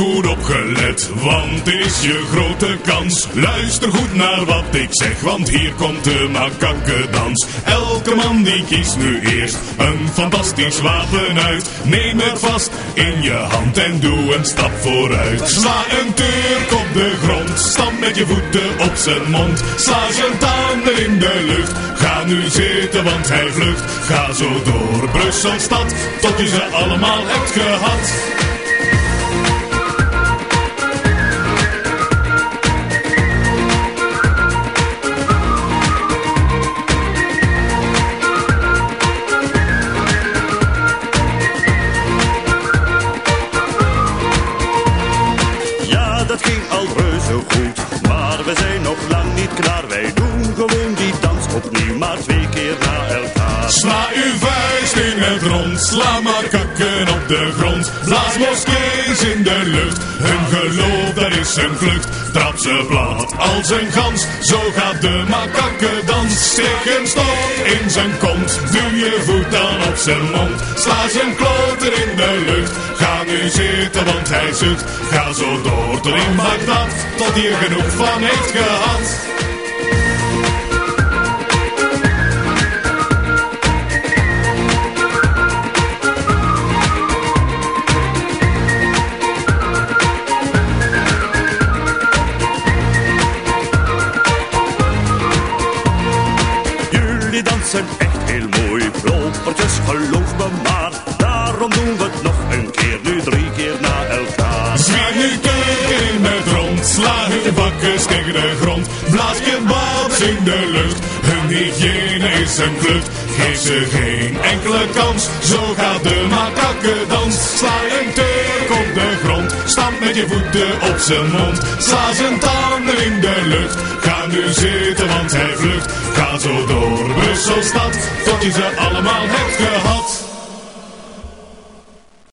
oplet, want dit is je grote kans. Luister goed naar wat ik zeg, want hier komt de makakkendans. Elke man die kiest nu eerst een fantastisch wapen uit. Neem het vast in je hand en doe een stap vooruit. Sla een Turk op de grond, stamp met je voeten op zijn mond. Sla zijn tanden in de lucht, ga nu zitten want hij vlucht. Ga zo door Brusselstad, tot je ze allemaal hebt gehad. Maar twee keer na elkaar. Sla uw vuist in het rond, sla maar kakken op de grond. Blaas moskees in de lucht, hun geloof daar is een vlucht. Trap ze plat als een gans, zo gaat de makakkendans. Steek een stok in zijn kont, duw je voet dan op zijn mond. Sla zijn kloter in de lucht, ga nu zitten want hij zucht. Ga zo door tot in Bagdad, tot hier genoeg van heeft gehad. Dansen echt heel mooi. Propertjes, geloof me maar. Daarom doen we het nog een keer. Nu drie keer na elkaar. Zwier nu keuken in het rond, sla hun bakkers tegen de grond. Blaas kebabs in de lucht, hun hygiëne is een vlucht. Geef ze geen enkele kans, zo gaat de makakkendans. Sla een turk op de grond, stamp met je voeten op zijn mond. Sla zijn tanden in de lucht, ga nu zitten want hij vlucht. Ga zo door Brusselstad, tot je ze allemaal hebt gehad.